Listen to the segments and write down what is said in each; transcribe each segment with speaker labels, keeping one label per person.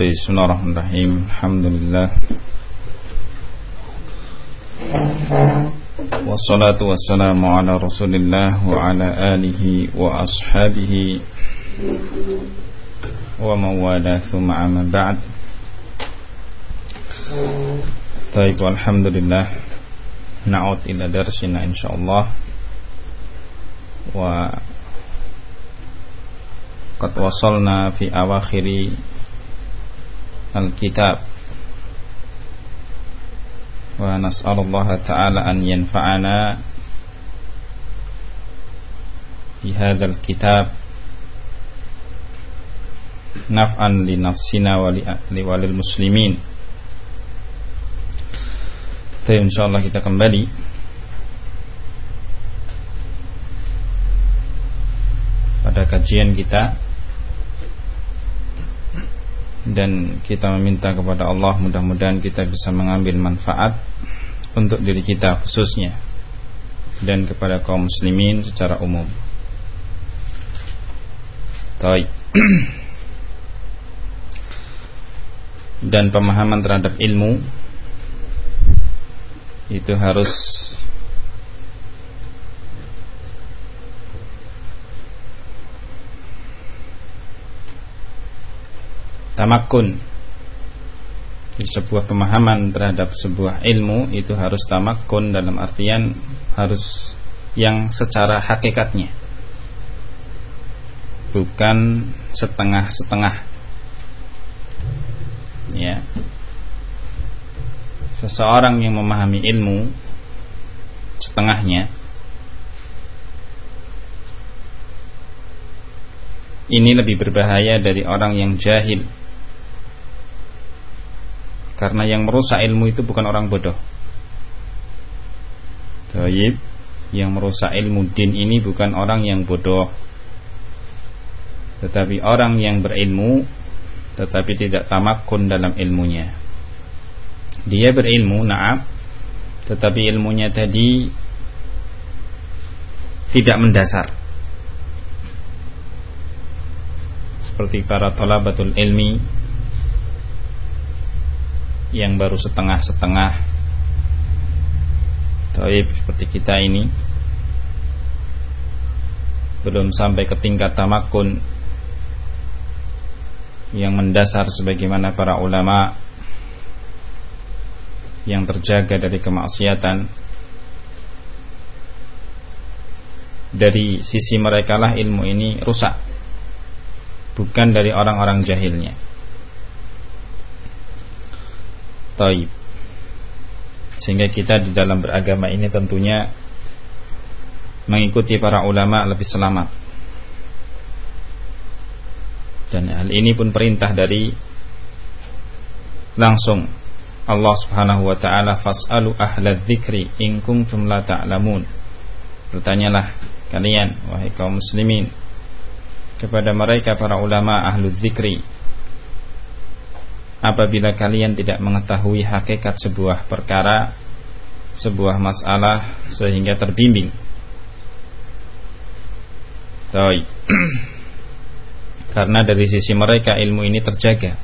Speaker 1: Bismillahirrahmanirrahim. Alhamdulillah. Wassalatu wassalamu ala rasulillah Wa ala alihi wa ashabihi Wa mawala thumma amma ba'd. Baik, alhamdulillah. Na'ud ila darsina insyaallah. Wa Qad wasalna fi awakhiri An yanfa'ana Fi hadzal kitab. Naf'an li nafsina wa li walil muslimin. Jadi insyaAllah kita kembali. Pada kajian kita dan kita meminta kepada Allah mudah-mudahan kita bisa mengambil manfaat untuk diri kita khususnya dan kepada kaum muslimin secara umum. Baik. dan pemahaman terhadap ilmu itu harus tamakun. Sebuah pemahaman terhadap sebuah ilmu itu harus tamakun dalam artian harus yang secara hakikatnya. Bukan setengah-setengah. Ya. Seseorang yang memahami ilmu setengahnya ini lebih berbahaya dari orang yang jahil karena yang merusak ilmu itu bukan orang bodoh. Taib, yang merusak ilmu din ini bukan orang yang bodoh. Tetapi orang yang berilmu tetapi tidak tamakun dalam ilmunya. Dia berilmu, naam, tetapi ilmunya tadi tidak mendasar. Seperti para talabatul ilmi yang baru setengah-setengah. Taib seperti kita ini. Belum sampai ke tingkat tamakun Yang mendasar sebagaimana para ulama Yang terjaga dari kemaksiatan. Dari sisi mereka lah ilmu ini rusak. Bukan dari orang-orang jahilnya Taib. Sehingga kita di dalam beragama ini tentunya Mengikuti para ulama lebih selamat. Dan hal ini pun perintah dari Langsung Allah subhanahu wa ta'ala Fas'alu ahla dzikri In kuntum la ta'lamun. Bertanyalah kalian Wahai kaum muslimin Kepada mereka para ulama ahlu dzikri apabila kalian tidak mengetahui hakikat sebuah perkara, sebuah masalah sehingga terbimbing. Baik. Karena dari sisi mereka ilmu ini terjaga.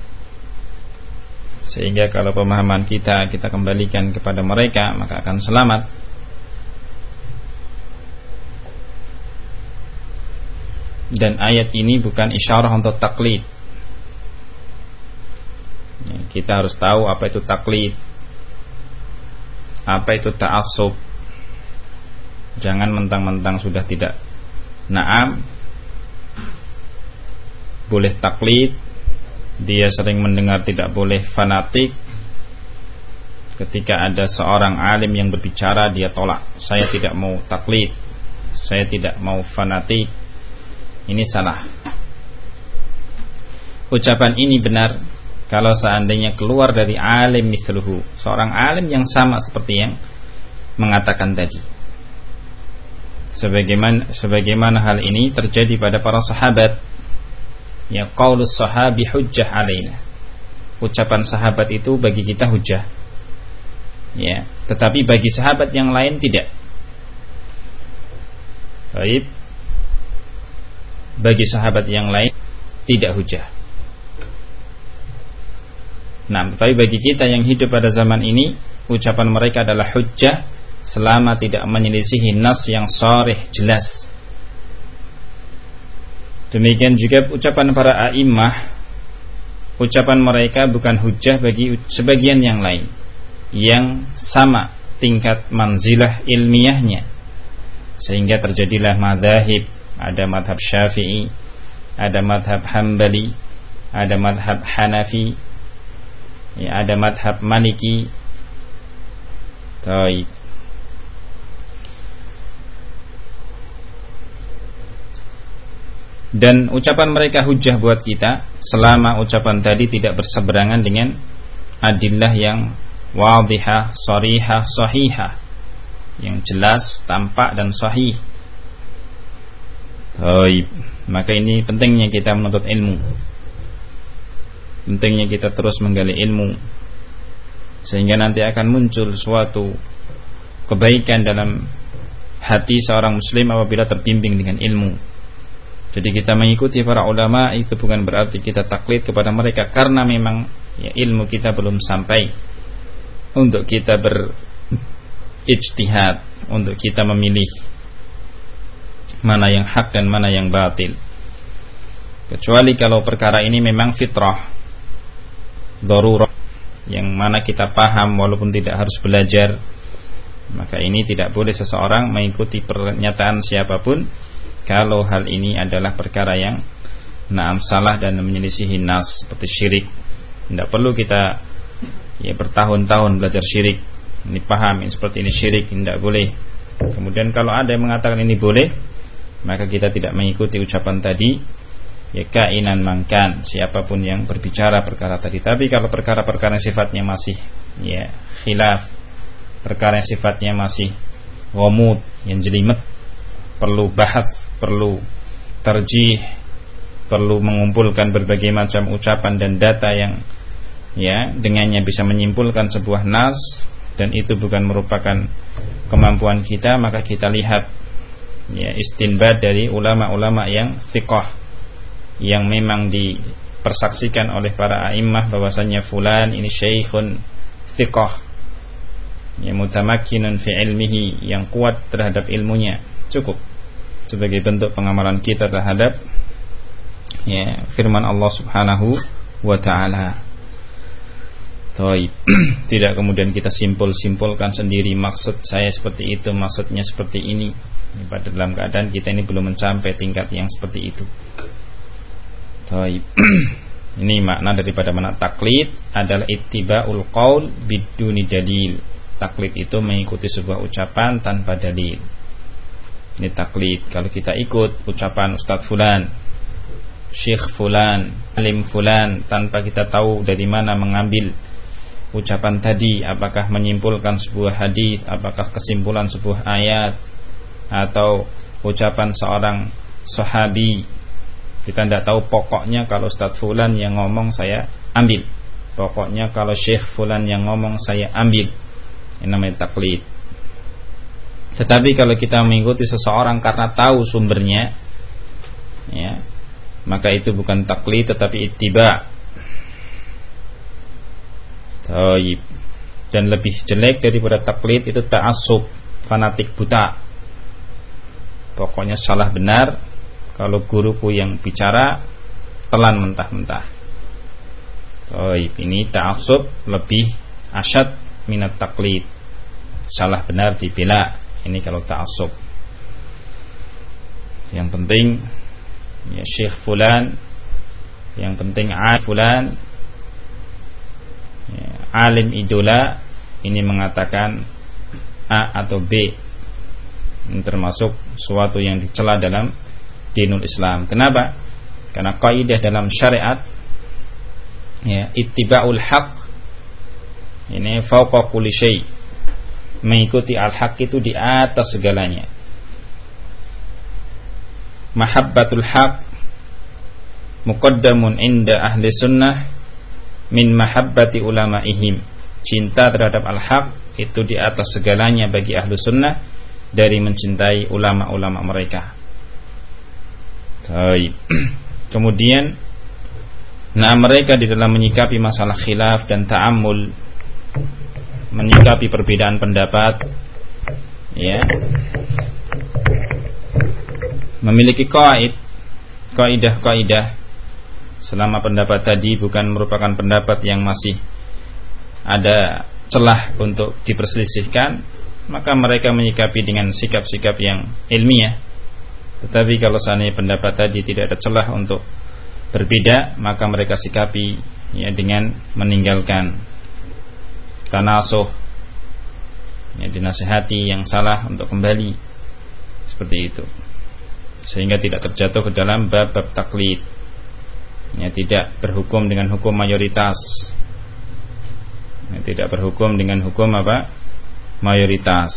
Speaker 1: Sehingga kalau pemahaman kita kita kembalikan kepada mereka maka akan selamat. Dan ayat ini bukan isyarah untuk taklid kita harus tahu apa itu taklid apa itu ta'assub. Jangan mentang-mentang sudah tidak naam. Boleh taklid dia sering mendengar tidak boleh fanatik. Ketika ada seorang alim yang berbicara dia tolak. Saya tidak mau taklid saya tidak mau fanatik. Ini salah. Ucapan ini benar kalau seandainya keluar dari alim misluhu seorang alim yang sama seperti yang mengatakan tadi. Sebagaimana sebagaimana hal ini terjadi pada para sahabat. Ya qaulus sahabi hujjah alaina. Ucapan sahabat itu bagi kita hujjah. Ya tetapi bagi sahabat yang lain tidak. Baik. Bagi sahabat yang lain tidak hujah Nah, tetapi bagi kita yang hidup pada zaman ini, ucapan mereka adalah hujjah selama tidak menyelisihi nas yang sharih jelas. Demikian juga ucapan para a'immah, ucapan mereka bukan hujjah bagi sebagian yang lain yang sama tingkat manzilah ilmiahnya sehingga terjadilah madhahib ada madhab syafi'i ada madhab hambali ada madhab hanafi ya, ada madhab maliki Taib. Dan ucapan mereka hujah buat kita selama ucapan tadi tidak berseberangan dengan adillah yang wadihah, sorihah, sahihah yang jelas, tampak dan sahih. Taib. Maka ini pentingnya kita menuntut ilmu pentingnya kita terus menggali ilmu sehingga nanti akan muncul suatu kebaikan dalam hati seorang muslim apabila terbimbing dengan ilmu. Jadi kita mengikuti para ulama itu bukan berarti kita taklid kepada mereka karena memang ya, ilmu kita belum sampai untuk kita berijtihad, untuk kita memilih mana yang hak dan mana yang batil. Kecuali kalau perkara ini memang fitrah darurah yang mana kita paham walaupun tidak harus belajar maka ini tidak boleh seseorang mengikuti pernyataan siapa pun kalau hal ini adalah perkara yang naam salah dan menyelisihi nas seperti syirik. Tidak perlu kita ya bertahun-tahun belajar syirik. Ini paham ini seperti ini syirik tidak boleh. Kemudian kalau ada yang mengatakan ini boleh maka kita tidak mengikuti ucapan tadi ya kainan mangkan siapa pun yang berbicara perkara tadi. Tapi kalau perkara-perkara sifatnya masih ya khilaf perkara yang sifatnya masih gomut yang jelimet perlu bahas perlu terjih perlu mengumpulkan berbagai macam ucapan dan data yang ya dengannya bisa menyimpulkan sebuah nas dan itu bukan merupakan kemampuan kita maka kita lihat ya istinbad dari ulama-ulama yang thiqah yang memang dipersaksikan oleh para a'immah bahwasanya fulan ini syekhun thiqah yang mutamakkinun fi ilmihi yang kuat terhadap ilmunya cukup sebagai bentuk pengamalan kita terhadap ya firman Allah Subhanahu wa taala. Tidak kemudian kita simpul-simpulkan sendiri maksud saya seperti itu, maksudnya seperti ini. Pada dalam keadaan kita ini belum mencapai tingkat yang seperti itu. Taib. Ini makna daripada mana taklid adalah ittiba'ul qaul biduni dalil. Taklid itu mengikuti sebuah ucapan tanpa dalil. Ini taklid. Kalau kita ikut ucapan Ustadz Fulan, Syekh Fulan, Alim Fulan tanpa kita tahu dari mana mengambil ucapan tadi, apakah menyimpulkan sebuah hadis, apakah kesimpulan sebuah ayat atau ucapan seorang sahabi kita tidak tahu pokoknya kalau Ustaz Fulan yang ngomong saya ambil. Pokoknya kalau Syekh Fulan yang ngomong saya ambil. Ini namanya taklid. Tetapi kalau kita mengikuti seseorang karena tahu sumbernya, ya, maka itu bukan taklid tetapi ittiba. Taib. Dan lebih jelek daripada taklid itu ta'assub, fanatik buta. Pokoknya salah benar, kalau guruku yang bicara telan mentah-mentah. Taib ini ta'assub lebih asyad minat taklid. Salah benar dibela. Ini kalau ta'assub. Yang penting ya Syekh fulan yang penting A fulan ya, alim idola ini mengatakan A atau B ini termasuk suatu yang dicela dalam dinul Islam. Kenapa? Karena kaidah dalam syariat ya ittiba'ul haq ini fauqa kulli syai. Mengikuti al-haq itu di atas segalanya. Mahabbatul haq muqaddamun inda ahli sunnah min mahabbati ulama'ihim. Cinta terhadap al-haq itu di atas segalanya bagi ahli sunnah dari mencintai ulama-ulama mereka. Taib. Kemudian Nah mereka di dalam menyikapi masalah khilaf dan ta'amul Menyikapi perbedaan pendapat Ya Memiliki kaid Kaidah-kaidah Selama pendapat tadi bukan merupakan pendapat yang masih Ada celah untuk diperselisihkan Maka mereka menyikapi dengan sikap-sikap yang ilmiah Tetapi kalau seandainya pendapat tadi tidak ada celah untuk berbeda maka mereka sikapi ya dengan meninggalkan tanasuh ya dinasihati yang salah untuk kembali. Seperti itu. Sehingga tidak terjatuh ke dalam bab-bab taklid. Ya tidak berhukum dengan hukum mayoritas. Ya, tidak berhukum dengan hukum apa? Mayoritas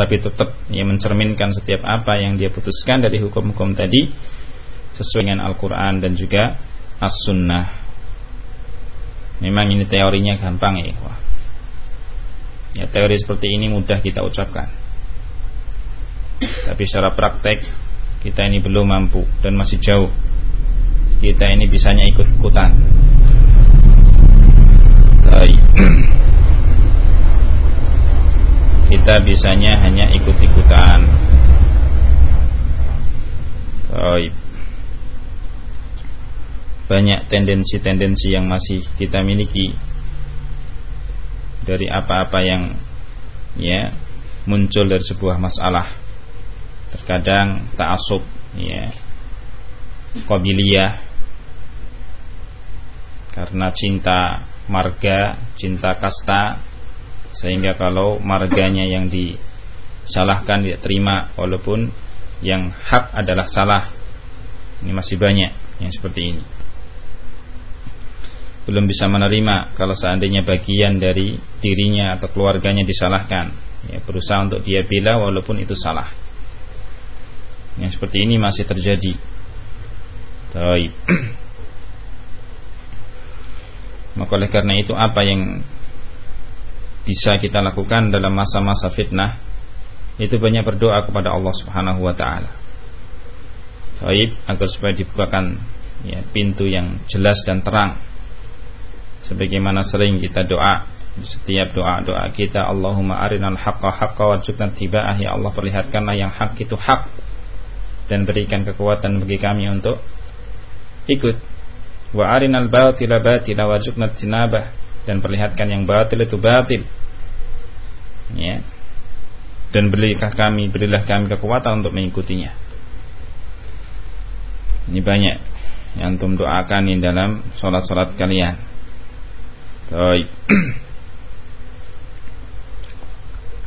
Speaker 1: tapi tetap ya mencerminkan setiap apa yang dia putuskan dari hukum-hukum tadi sesuai dengan Al-Quran dan juga As-Sunnah. Memang ini teorinya gampang ya Wah. ya teori seperti ini mudah kita ucapkan. Tapi secara praktek kita ini belum mampu dan masih jauh. Kita ini bisanya ikut-ikutan kita bisanya hanya ikut-ikutan. Banyak tendensi-tendensi yang masih kita miliki. Dari apa-apa yang ya muncul dari sebuah masalah. Terkadang ta'assub ya qabiliyah. Karena cinta marga, cinta kasta sehingga kalau marganya yang disalahkan tidak terima walaupun yang hak adalah salah ini masih banyak yang seperti ini. Belum bisa menerima kalau seandainya bagian dari dirinya atau keluarganya disalahkan. Ya, berusaha untuk dia bila walaupun itu salah. Yang seperti ini masih terjadi. Maka oleh karena itu apa yang bisa kita lakukan dalam masa-masa fitnah itu banyak berdoa kepada Allah Subhanahu wa taala. Taib agar supaya dibukakan ya, pintu yang jelas dan terang. Sebagaimana sering kita doa setiap doa-doa kita Allahumma arinal haqqa haqqa wajibna tiba'ah. Ya Allah perlihatkanlah yang hak itu hak. Dan berikan kekuatan bagi kami untuk ikut. Wa arinal batila batila wajibna tinabah dan perlihatkan yang batil itu batil. Ya. Dan berilah kami berilah kami kekuatan untuk mengikutinya. Ini banyak yang antum doakan di dalam sholat-sholat kalian. Baik.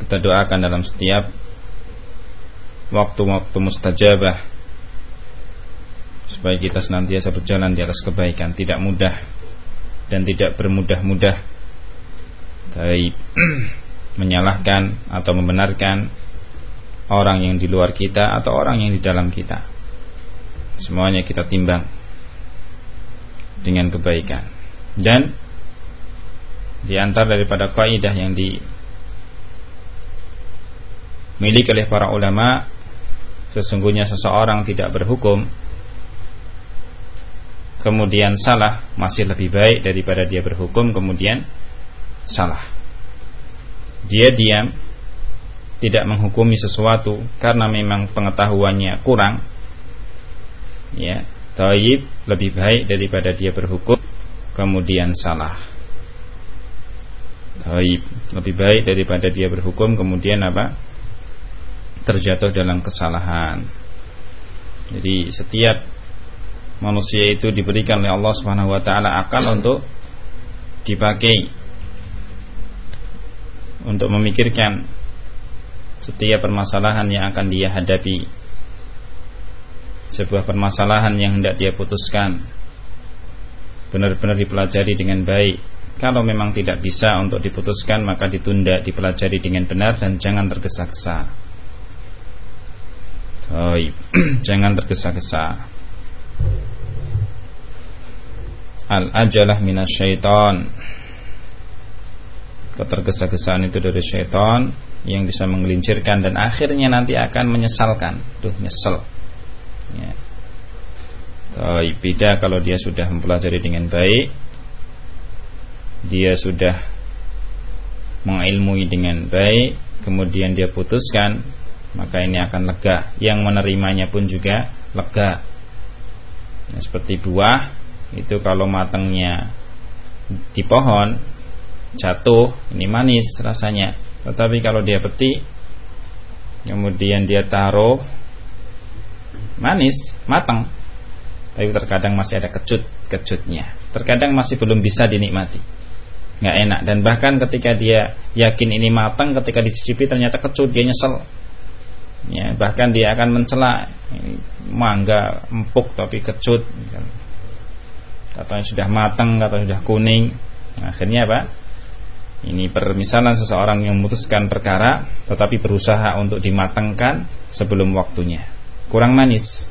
Speaker 1: Kita doakan dalam setiap waktu-waktu mustajabah. Supaya kita senantiasa berjalan di atas kebaikan, tidak mudah dan tidak bermudah-mudah. Baik. menyalahkan atau membenarkan orang yang di luar kita atau orang yang di dalam kita. Semuanya kita timbang dengan kebaikan. Dan di antara daripada kaidah yang dimiliki oleh para ulama sesungguhnya seseorang tidak berhukum kemudian salah masih lebih baik daripada dia berhukum kemudian salah. Dia diam tidak menghukumi sesuatu karena memang pengetahuannya kurang. Ya taib lebih baik daripada dia berhukum kemudian salah. Taib lebih baik daripada dia berhukum kemudian apa? Terjatuh dalam kesalahan. Jadi setiap manusia itu diberikan oleh Allah Subhanahu wa taala akal untuk dipakai untuk memikirkan setiap permasalahan yang akan dia hadapi. Sebuah permasalahan yang hendak dia putuskan benar-benar dipelajari dengan baik kalau memang tidak bisa untuk diputuskan maka ditunda, dipelajari dengan benar dan jangan tergesa-gesa. Jangan tergesa-gesa. Al-ajalah minasyaiton. Ketergesa-gesaan itu dari syaitan yang bisa menggelincirkan dan akhirnya nanti akan menyesalkan. Duh, nyesel. Ya. beda kalau dia sudah mempelajari dengan baik dia sudah mengilmui dengan baik kemudian dia putuskan maka ini akan lega yang menerimanya pun juga lega nah, seperti buah itu kalau matangnya di pohon jatuh ini manis rasanya tetapi kalau dia petik kemudian dia taruh manis matang tapi terkadang masih ada kecut-kecutnya. Terkadang masih belum bisa dinikmati. Nggak enak dan bahkan ketika dia yakin ini matang ketika dicicipi ternyata kecut dia nyesel. Ya, bahkan dia akan mencela mangga empuk tapi kecut katanya sudah matang katanya sudah kuning. Nah, akhirnya apa? Ini permisalan seseorang yang memutuskan perkara tetapi berusaha untuk dimatangkan sebelum waktunya. Kurang manis.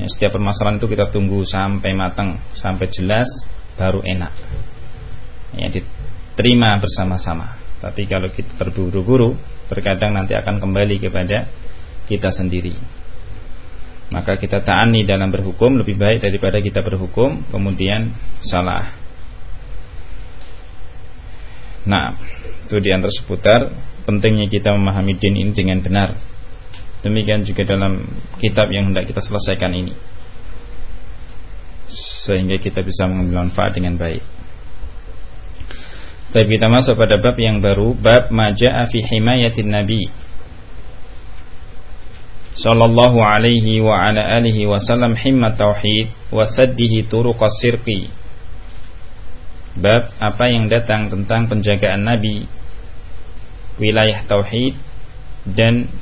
Speaker 1: Ya, setiap permasalahan itu kita tunggu sampai matang, sampai jelas, baru enak. Ya, diterima bersama-sama. Tapi kalau kita terburu-buru, terkadang nanti akan kembali kepada kita sendiri. Maka kita ta'ani dalam berhukum lebih baik daripada kita berhukum kemudian salah. Nah, itu di antara seputar pentingnya kita memahami din ini dengan benar Demikian juga dalam kitab yang hendak kita selesaikan ini Sehingga kita bisa mengambil manfaat dengan baik Tapi kita masuk pada bab yang baru Bab maja'a fi himayatin nabi Sallallahu alaihi wa ala alihi wa sallam himmat tauhid Wa saddihi turuq sirqi Bab apa yang datang tentang penjagaan nabi Wilayah tauhid Dan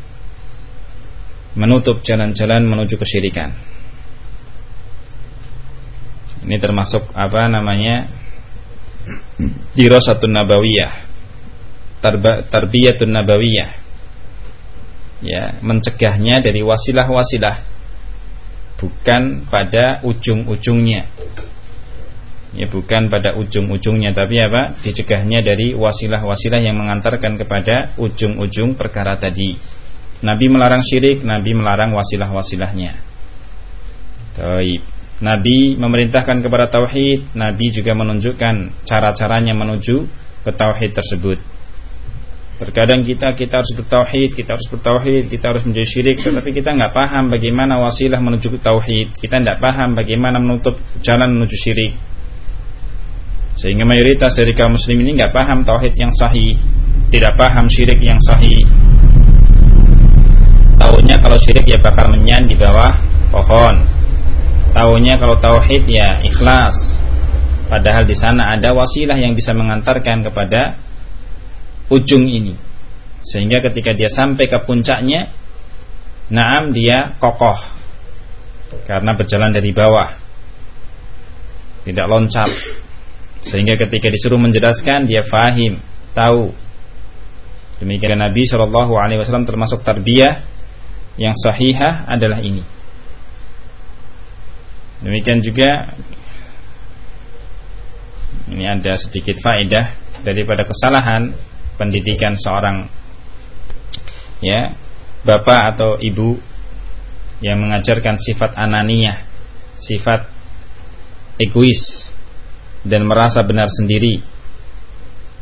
Speaker 1: menutup jalan-jalan menuju kesyirikan. Ini termasuk apa namanya? Dirasatun nabawiyah. Tarbiyatun nabawiyah. Ya, mencegahnya dari wasilah-wasilah bukan pada ujung-ujungnya. Ya, bukan pada ujung-ujungnya tapi apa? Dicegahnya dari wasilah-wasilah yang mengantarkan kepada ujung-ujung perkara tadi. Nabi melarang syirik, Nabi melarang wasilah-wasilahnya. Taib. Nabi memerintahkan kepada tauhid, Nabi juga menunjukkan cara-caranya menuju ke tauhid tersebut. Terkadang kita kita harus bertauhid, kita harus bertauhid, kita harus menjadi syirik, tetapi kita nggak paham bagaimana wasilah menuju ke tauhid. Kita nggak paham bagaimana menutup jalan menuju syirik. Sehingga mayoritas dari kaum muslim ini nggak paham tauhid yang sahih, tidak paham syirik yang sahih Tahunya kalau syirik ya bakal menyan di bawah pohon. Tahunya kalau tauhid ya ikhlas. Padahal di sana ada wasilah yang bisa mengantarkan kepada ujung ini. Sehingga ketika dia sampai ke puncaknya, naam dia kokoh. Karena berjalan dari bawah. Tidak loncat. Sehingga ketika disuruh menjelaskan dia fahim, tahu. Demikian Nabi Wasallam termasuk tarbiyah yang sahihah adalah ini. Demikian juga ini ada sedikit faedah daripada kesalahan pendidikan seorang ya bapak atau ibu yang mengajarkan sifat ananiyah, sifat egois dan merasa benar sendiri.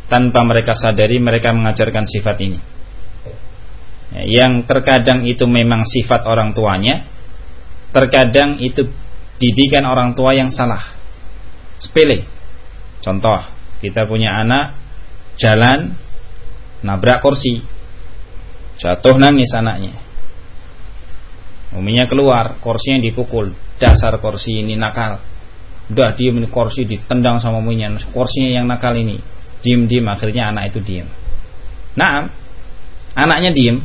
Speaker 1: Tanpa mereka sadari mereka mengajarkan sifat ini. Yang terkadang itu memang sifat orang tuanya, terkadang itu didikan orang tua yang salah. Sepele. Contoh, kita punya anak jalan nabrak kursi. Jatuh nangis anaknya. Uminya keluar, kursinya dipukul. Dasar kursi ini nakal. Udah diem kursi ditendang sama uminya. Kursinya yang nakal ini. Diem-diem akhirnya anak itu diem. Nah, anaknya diem,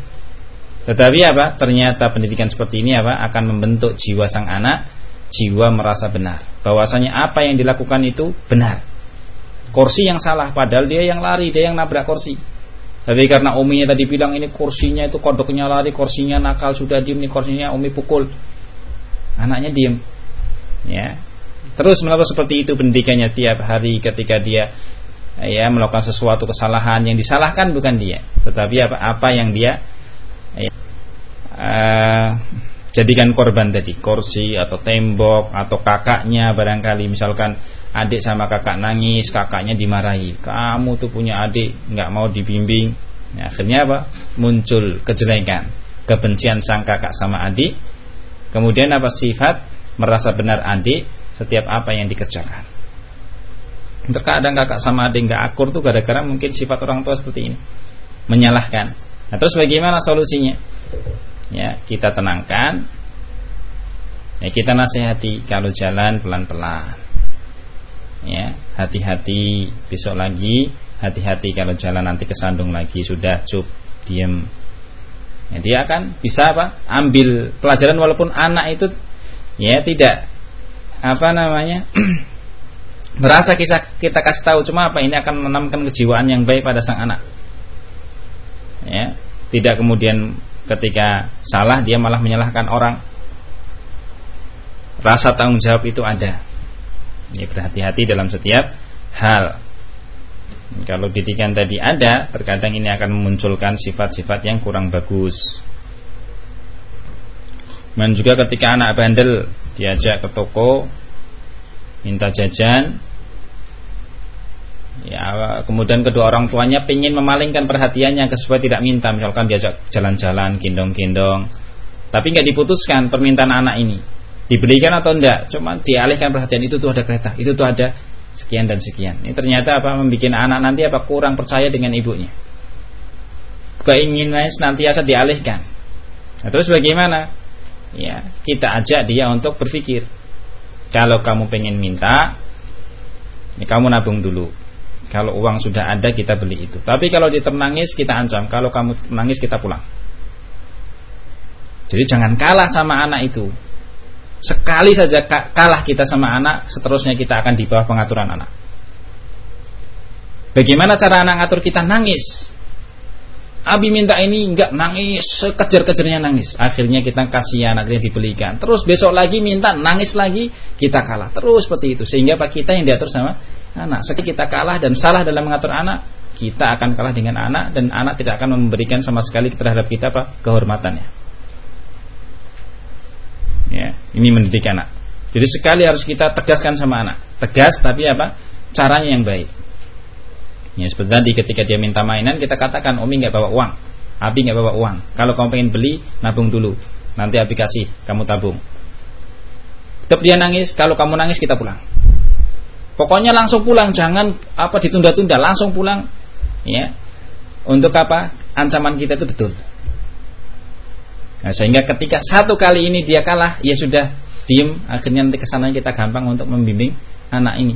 Speaker 1: tetapi apa? Ternyata pendidikan seperti ini apa? Akan membentuk jiwa sang anak, jiwa merasa benar. Bahwasanya apa yang dilakukan itu benar. Kursi yang salah padahal dia yang lari, dia yang nabrak kursi. Tapi karena uminya tadi bilang ini kursinya itu kodoknya lari, kursinya nakal sudah diem nih kursinya umi pukul. Anaknya diem. Ya. Terus menerus seperti itu pendidikannya tiap hari ketika dia ya melakukan sesuatu kesalahan yang disalahkan bukan dia, tetapi apa apa yang dia uh, jadikan korban tadi kursi atau tembok atau kakaknya barangkali. Misalkan adik sama kakak nangis kakaknya dimarahi. Kamu tuh punya adik nggak mau dibimbing. Ya, akhirnya apa? Muncul kejelekan kebencian sang kakak sama adik. Kemudian apa? Sifat merasa benar adik setiap apa yang dikerjakan. Terkadang kakak sama adik nggak akur tuh gara-gara mungkin sifat orang tua seperti ini. Menyalahkan. Nah, terus bagaimana solusinya ya kita tenangkan. Ya kita nasihati kalau jalan pelan-pelan. Ya hati-hati besok lagi. Hati-hati kalau jalan nanti kesandung lagi. Sudah cup diem. Ya, dia akan bisa apa? Ambil pelajaran walaupun anak itu ya tidak apa namanya merasa kita kita kasih tahu. Cuma apa? Ini akan menanamkan kejiwaan yang baik pada sang anak. Ya tidak kemudian ketika salah dia malah menyalahkan orang. Rasa tanggung jawab itu ada. Ya berhati-hati dalam setiap hal. Kalau didikan tadi ada terkadang ini akan memunculkan sifat-sifat yang kurang bagus. Dan juga ketika anak bandel diajak ke toko minta jajan ya kemudian kedua orang tuanya ingin memalingkan perhatiannya supaya tidak minta. Misalkan diajak jalan-jalan gendong-gendong. Tapi nggak diputuskan permintaan anak ini. Dibelikan atau enggak cuma dialihkan perhatian. Itu tuh ada kereta itu tuh ada sekian dan sekian. Ini ternyata apa? Membuat anak nanti apa? Kurang percaya dengan ibunya. Keinginannya senantiasa dialihkan. Nah, terus bagaimana? Ya kita ajak dia untuk berpikir. Kalau kamu pengen minta ya kamu nabung dulu kalau uang sudah ada kita beli itu. Tapi kalau dia ternangis kita ancam. Kalau kamu nangis kita pulang. Jadi jangan kalah sama anak itu. Sekali saja kalah kita sama anak, seterusnya kita akan di bawah pengaturan anak. Bagaimana cara anak ngatur kita nangis? Abi minta ini enggak nangis, sekejar-kejarnya nangis. Akhirnya kita kasihan, akhirnya dibelikan. Terus besok lagi minta nangis lagi, kita kalah. Terus seperti itu. Sehingga pak kita yang diatur sama anak. Sekali kita kalah dan salah dalam mengatur anak, kita akan kalah dengan anak dan anak tidak akan memberikan sama sekali terhadap kita apa kehormatannya. Ya, ini mendidik anak. Jadi sekali harus kita tegaskan sama anak. Tegas tapi apa? Caranya yang baik. Ya, seperti tadi ketika dia minta mainan kita katakan Umi nggak bawa uang, Abi nggak bawa uang. Kalau kamu pengen beli nabung dulu, nanti Abi kasih, kamu tabung. Tetap dia nangis, kalau kamu nangis kita pulang. Pokoknya langsung pulang, jangan apa ditunda-tunda, langsung pulang. Ya, untuk apa? Ancaman kita itu betul. Nah, sehingga ketika satu kali ini dia kalah, ya sudah diem. Akhirnya nanti ke sananya kita gampang untuk membimbing anak ini.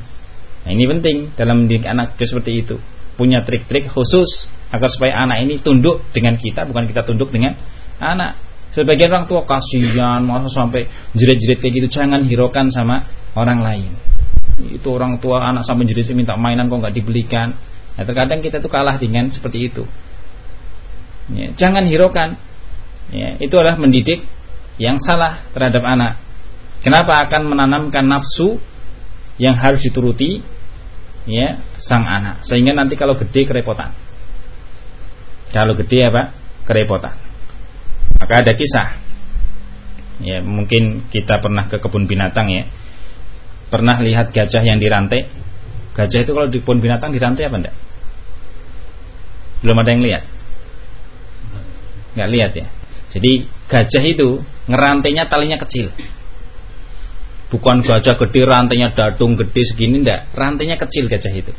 Speaker 1: Nah, ini penting dalam mendidik anak seperti itu. Punya trik-trik khusus agar supaya anak ini tunduk dengan kita, bukan kita tunduk dengan anak. Sebagian orang tua kasihan, masa sampai jerit-jerit kayak gitu, jangan hiraukan sama orang lain. Itu orang tua anak sampai jerit minta mainan kok nggak dibelikan. Nah, terkadang kita tuh kalah dengan seperti itu. Ya, jangan hiraukan. Ya, itu adalah mendidik yang salah terhadap anak. Kenapa akan menanamkan nafsu yang harus dituruti ya sang anak. Sehingga nanti kalau gede kerepotan. Kalau gede apa? Kerepotan. Maka ada kisah. Ya mungkin kita pernah ke kebun binatang ya. Pernah lihat gajah yang dirantai? Gajah itu kalau di kebun binatang dirantai apa enggak? Belum ada yang lihat? Nggak lihat ya. Jadi gajah itu ngerantainya talinya kecil Bukan gajah gede rantainya dadung gede segini ndak, rantainya kecil gajah itu.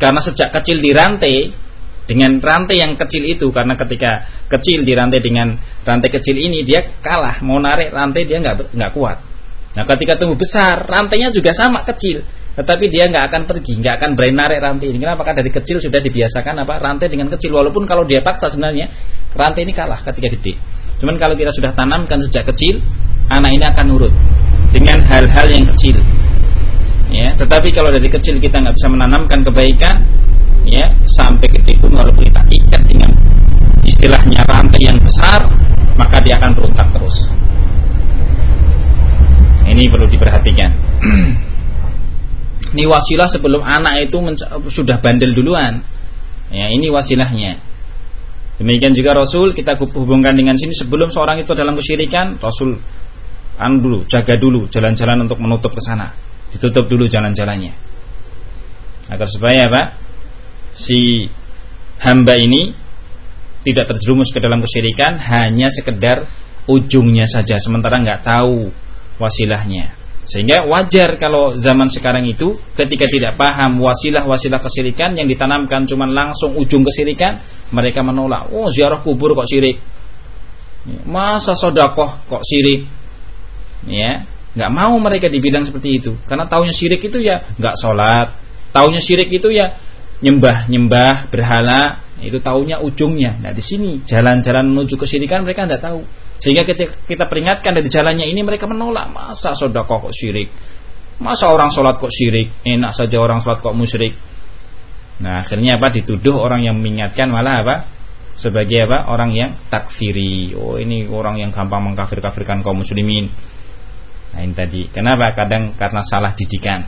Speaker 1: Karena sejak kecil dirantai dengan rantai yang kecil itu karena ketika kecil dirantai dengan rantai kecil ini dia kalah mau narik rantai dia nggak nggak kuat. Nah ketika tumbuh besar rantainya juga sama kecil, tetapi dia nggak akan pergi, nggak akan berani narik rantai ini. Kenapa? Karena dari kecil sudah dibiasakan apa rantai dengan kecil. Walaupun kalau dia paksa sebenarnya rantai ini kalah ketika gede. Cuman kalau kita sudah tanamkan sejak kecil, anak ini akan nurut dengan hal-hal yang kecil. Ya, tetapi kalau dari kecil kita nggak bisa menanamkan kebaikan, ya sampai pun walaupun kita ikat dengan istilahnya rantai yang besar, maka dia akan teruntak terus. Ini perlu diperhatikan. ini wasilah sebelum anak itu sudah bandel duluan. Ya, ini wasilahnya. Demikian juga Rasul kita hubungkan dengan sini sebelum seorang itu dalam kesyirikan, Rasul an dulu, jaga dulu jalan-jalan untuk menutup ke sana. Ditutup dulu jalan-jalannya. Agar supaya apa? Si hamba ini tidak terjerumus ke dalam kesyirikan hanya sekedar ujungnya saja sementara nggak tahu wasilahnya. Sehingga wajar kalau zaman sekarang itu ketika tidak paham wasilah-wasilah kesirikan yang ditanamkan cuma langsung ujung kesirikan, mereka menolak. Oh ziarah kubur kok sirik? Masa sodakoh kok sirik? Ya, nggak mau mereka dibilang seperti itu. Karena taunya sirik itu ya nggak sholat, taunya sirik itu ya nyembah nyembah berhala itu taunya ujungnya. Nah di sini jalan-jalan menuju kesirikan mereka tidak tahu. Sehingga kita, kita peringatkan dari jalannya ini mereka menolak. Masa sodako kok syirik? Masa orang sholat kok syirik? Enak saja orang sholat kok musyrik? Nah akhirnya apa? Dituduh orang yang mengingatkan malah apa? Sebagai apa? Orang yang takfiri. Oh ini orang yang gampang mengkafir-kafirkan kaum muslimin. Nah ini tadi. Kenapa? Kadang karena salah didikan.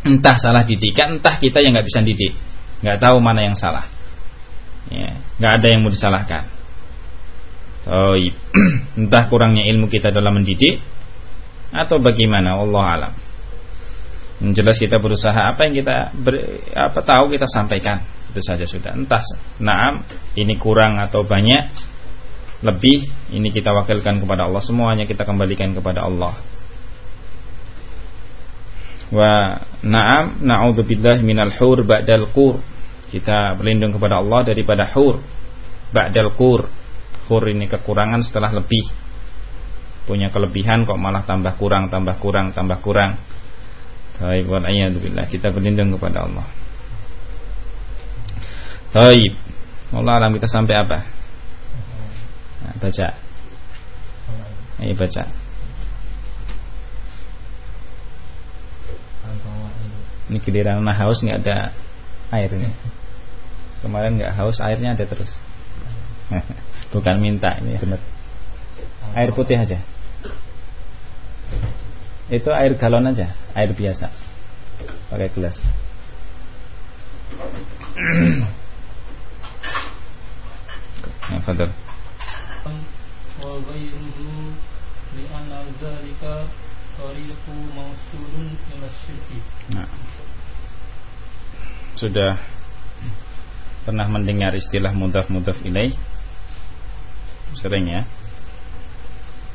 Speaker 1: Entah salah didikan, entah kita yang nggak bisa didik, nggak tahu mana yang salah. Ya, nggak ada yang mau disalahkan. Oh, entah kurangnya ilmu kita dalam mendidik atau bagaimana Allah alam. Jelas kita berusaha apa yang kita ber, apa tahu kita sampaikan itu saja sudah. Entah naam ini kurang atau banyak lebih ini kita wakilkan kepada Allah. Semuanya kita kembalikan kepada Allah. Wa na'am na'udzubillahi minal hur ba'dal qur. Kita berlindung kepada Allah daripada hur. Ba'dal qur. Syukur ini kekurangan setelah lebih. Punya kelebihan kok malah tambah kurang tambah kurang tambah kurang. Taib wal kita berlindung kepada Allah. Taib. Allah alam kita sampai apa baca Ayo baca Ini giliran haus nggak ada air ini Kemarin nggak haus airnya ada terus Bukan minta ini benar. Air putih aja. Itu air galon aja, air biasa. Pakai gelas. Ya, fadal. Nah. Sudah pernah mendengar istilah mudaf-mudaf ilaih sering ya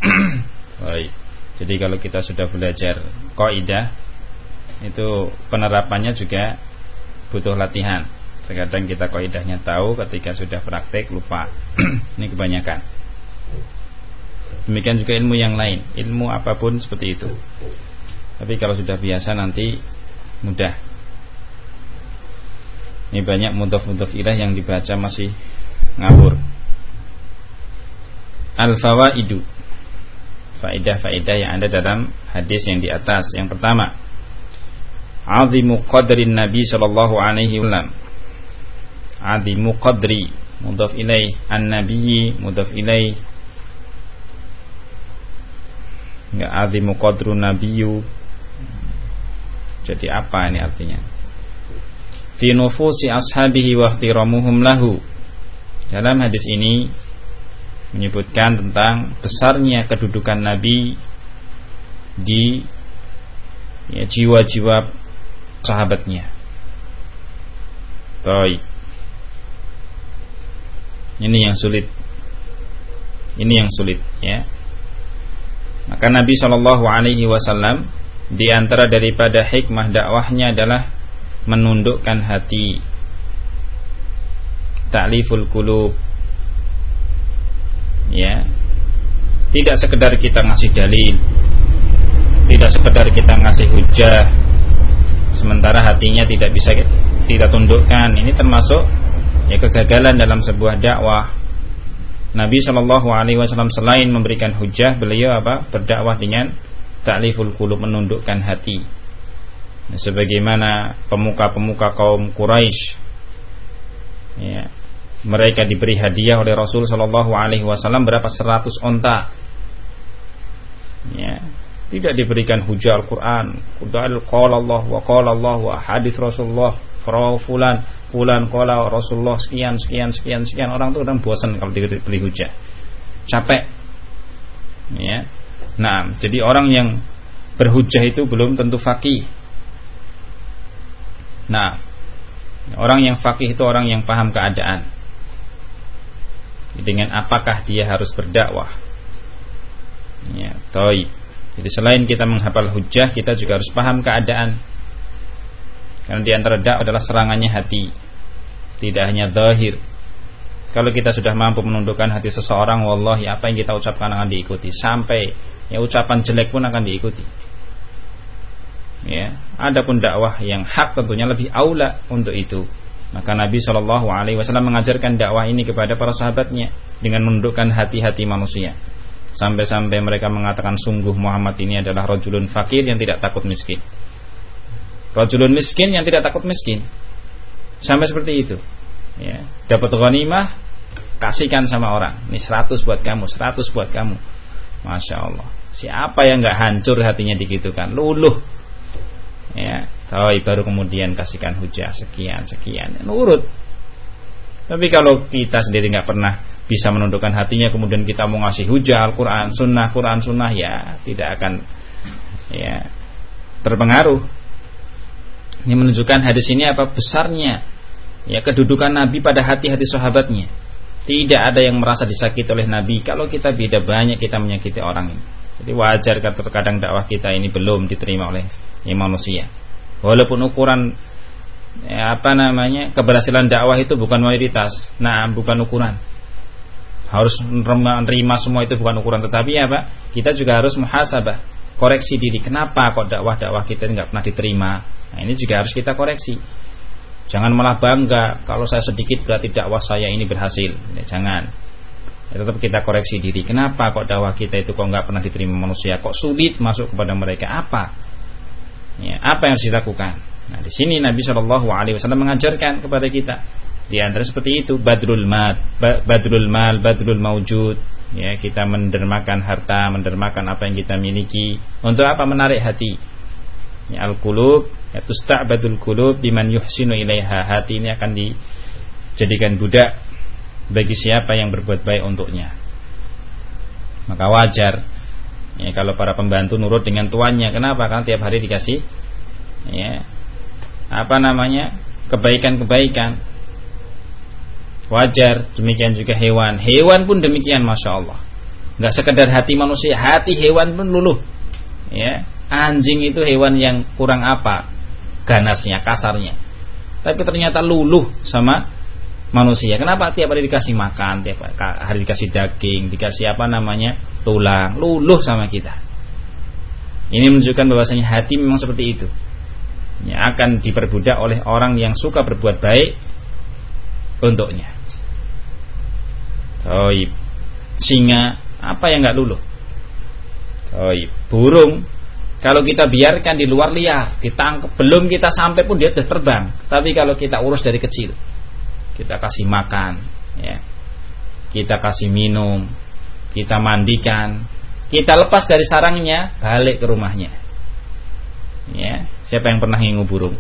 Speaker 1: Baik. Jadi kalau kita sudah belajar kaidah itu penerapannya juga butuh latihan. Terkadang kita kaidahnya tahu ketika sudah praktek lupa. Ini kebanyakan. Demikian juga ilmu yang lain, ilmu apa pun seperti itu. Tapi kalau sudah biasa nanti mudah. Ini banyak mudaf-mudaf ilah yang dibaca masih ngabur. Al-fawaidu Faedah-faedah yang ada dalam hadis yang di atas Yang pertama Azimu qadrin Nabi Sallallahu alaihi wasallam Azimu qadri Mudaf ilaih. An-Nabiyyi Mudaf ilaih. Enggak azimu qadru Nabiyyu. Jadi apa ini artinya? Fi nufusi ashabihi wa ihtiramuhum lahu. Dalam hadis ini menyebutkan tentang besarnya kedudukan Nabi di ya, jiwa-jiwa sahabatnya. Toi. Ini yang sulit. Ini yang sulit ya. Maka Nabi Shallallahu alaihi wasallam di antara daripada hikmah dakwahnya adalah menundukkan hati. Ta'liful qulub ya tidak sekedar kita ngasih dalil tidak sekedar kita ngasih hujah sementara hatinya tidak bisa kita tundukkan ini termasuk ya kegagalan dalam sebuah dakwah Nabi Shallallahu Alaihi Wasallam selain memberikan hujah beliau apa berdakwah dengan takliful kulub menundukkan hati nah, sebagaimana pemuka-pemuka kaum Quraisy ya, mereka diberi hadiah oleh Rasul Shallallahu Alaihi Wasallam berapa seratus onta. Ya, tidak diberikan hujah Al-Quran. Kudal Allah wa Allah wa hadis Rasulullah fulan fulan kola Rasulullah sekian sekian sekian sekian. Orang tuh kadang bosan kalau diberi hujah. Capek. Ya. Nah jadi orang yang berhujah itu belum tentu fakih nah orang yang fakih itu orang yang paham keadaan. Dengan apakah dia harus berdakwah. Ya toib jadi selain kita menghafal hujah kita juga harus paham keadaan. Karena di antara dakwah adalah serangannya hati tidak hanya zahir kalau kita sudah mampu menundukkan hati seseorang wallahi apa yang kita ucapkan akan diikuti sampai ya ucapan jelek pun akan diikuti ya adapun dakwah yang hak tentunya lebih aula untuk itu maka Nabi Shallallahu Alaihi Wasallam mengajarkan dakwah ini kepada para sahabatnya dengan menundukkan hati-hati manusia. Sampai-sampai mereka mengatakan sungguh Muhammad ini adalah rojulun fakir yang tidak takut miskin. Rojulun miskin yang tidak takut miskin. Sampai seperti itu. Ya. Dapat ghanimah, kasihkan sama orang. Ini 100 buat kamu, 100 buat kamu. Masya Allah. Siapa yang nggak hancur hatinya digitukan? Luluh ya tapi baru kemudian kasihkan hujah sekian sekian nurut tapi kalau kita sendiri nggak pernah bisa menundukkan hatinya kemudian kita mau ngasih hujah Al-Quran Sunnah Quran Sunnah ya tidak akan ya terpengaruh ini menunjukkan hadis ini apa besarnya ya kedudukan Nabi pada hati-hati sahabatnya tidak ada yang merasa disakiti oleh Nabi kalau kita beda banyak kita menyakiti orang ini jadi wajar terkadang dakwah kita ini belum diterima oleh manusia. Walaupun ukuran ya, apa namanya keberhasilan dakwah itu bukan mayoritas, nah bukan ukuran. Harus menerima semua itu bukan ukuran, tetapi apa? Kita juga harus muhasabah, koreksi diri. Kenapa kok dakwah-dakwah kita nggak pernah diterima? Nah ini juga harus kita koreksi. Jangan malah bangga kalau saya sedikit berarti dakwah saya ini berhasil. Ya, jangan ya, tetap kita koreksi diri. Kenapa kok dakwah kita itu kok nggak pernah diterima manusia? Kok sulit masuk kepada mereka? Apa? Ya, apa yang harus dilakukan? Nah, di sini Nabi Shallallahu Alaihi Wasallam mengajarkan kepada kita di antara seperti itu badrul mal, badrul mal, badrul maujud. Ya, kita mendermakan harta, mendermakan apa yang kita miliki untuk apa? Menarik hati. Ya, al kulub, ya badul kulub biman yuhsinu ilaiha. Hati ini akan dijadikan budak bagi siapa yang berbuat baik untuknya. Maka wajar ya, kalau para pembantu nurut dengan tuannya. Kenapa? Karena tiap hari dikasih ya, apa namanya kebaikan-kebaikan. Wajar demikian juga hewan. Hewan pun demikian, masya Allah. Gak sekedar hati manusia, hati hewan pun luluh. Ya, anjing itu hewan yang kurang apa? Ganasnya, kasarnya. Tapi ternyata luluh sama manusia. Kenapa tiap hari dikasih makan, tiap hari dikasih daging, dikasih apa namanya tulang, luluh sama kita. Ini menunjukkan bahwasanya hati memang seperti itu. Ya, akan diperbudak oleh orang yang suka berbuat baik untuknya. Toib. Singa apa yang nggak luluh? Toib. Burung kalau kita biarkan di luar liar, ditangkap belum kita sampai pun dia sudah terbang. Tapi kalau kita urus dari kecil, kita kasih makan ya kita kasih minum kita mandikan kita lepas dari sarangnya balik ke rumahnya ya siapa yang pernah ngingu burung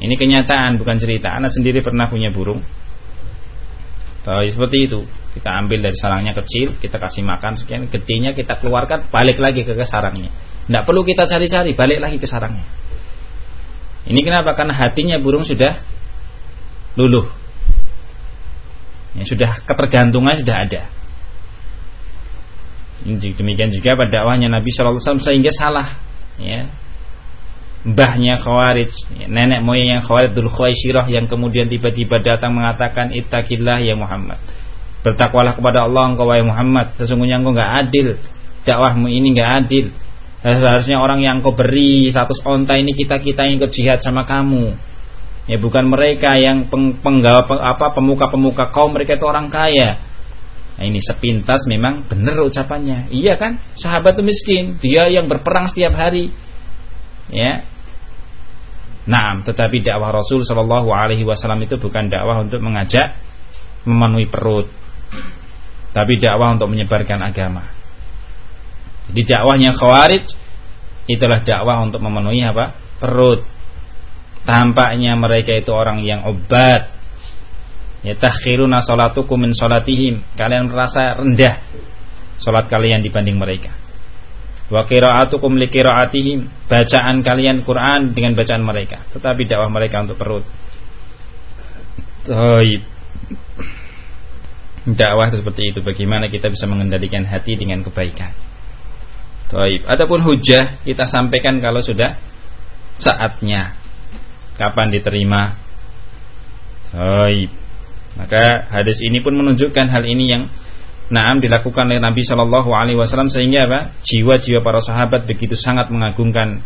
Speaker 1: ini kenyataan bukan cerita anak sendiri pernah punya burung Tahu seperti itu kita ambil dari sarangnya kecil kita kasih makan sekian gedenya kita keluarkan balik lagi ke, sarangnya tidak perlu kita cari-cari balik lagi ke sarangnya ini kenapa karena hatinya burung sudah luluh Ya, sudah ketergantungan sudah ada. Demikian juga pada dakwahnya Nabi Wasallam sehingga salah. Ya. Mbahnya Khawarij, nenek moyang yang Khawarij Dul Khuwaisirah yang kemudian tiba-tiba datang mengatakan ittaqillah ya Muhammad. Bertakwalah kepada Allah engkau wahai Muhammad. Sesungguhnya engkau enggak adil. Dakwahmu ini enggak adil. Seharusnya orang yang kau beri satu onta ini kita-kita yang ikut jihad sama kamu Ya bukan mereka yang peng, penggawa peng, apa pemuka-pemuka kaum mereka itu orang kaya. Nah, ini sepintas memang benar ucapannya. Iya kan? Sahabat itu miskin, dia yang berperang setiap hari. Ya. Nah, tetapi dakwah Rasul Shallallahu alaihi wasallam itu bukan dakwah untuk mengajak memenuhi perut. Tapi dakwah untuk menyebarkan agama. Jadi dakwahnya Khawarij itulah dakwah untuk memenuhi apa? perut tampaknya mereka itu orang yang obat ya takhiruna salatukum min salatihim kalian merasa rendah salat kalian dibanding mereka wa qira'atukum li qira'atihim. Bacaan kalian Quran dengan bacaan mereka. Tetapi dakwah mereka untuk perut. Taib dakwah seperti itu. Bagaimana kita bisa mengendalikan hati dengan kebaikan? Taib adapun hujah kita sampaikan kalau sudah saatnya. Kapan diterima? Taib maka hadis ini pun menunjukkan hal ini yang naam dilakukan oleh Nabi Shallallahu Alaihi Wasallam sehingga apa jiwa-jiwa para sahabat begitu sangat mengagungkan